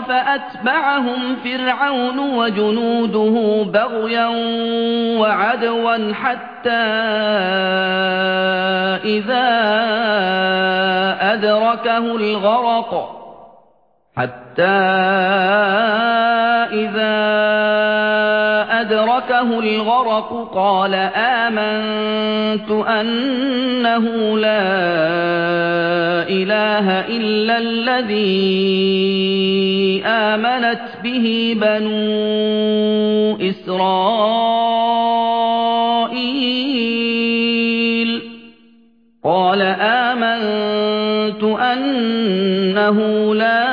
فأتبعهم فرعون وجنوده بغيا وعدوا حتى إذا أدركه الغرق. حتى إذا أدركه الغرق قال آمنت أنه لا إله إلا الذي آمنت به بنو إسرائيل. قال آمنت أنه لا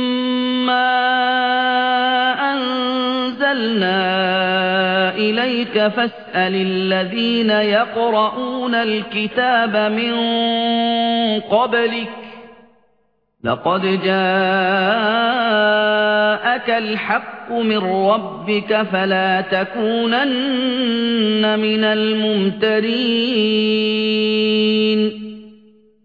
أنزلنا إليك فاسأل الذين يقرؤون الكتاب من قبلك لقد جاءك الحق من ربك فلا تكونن من الممترين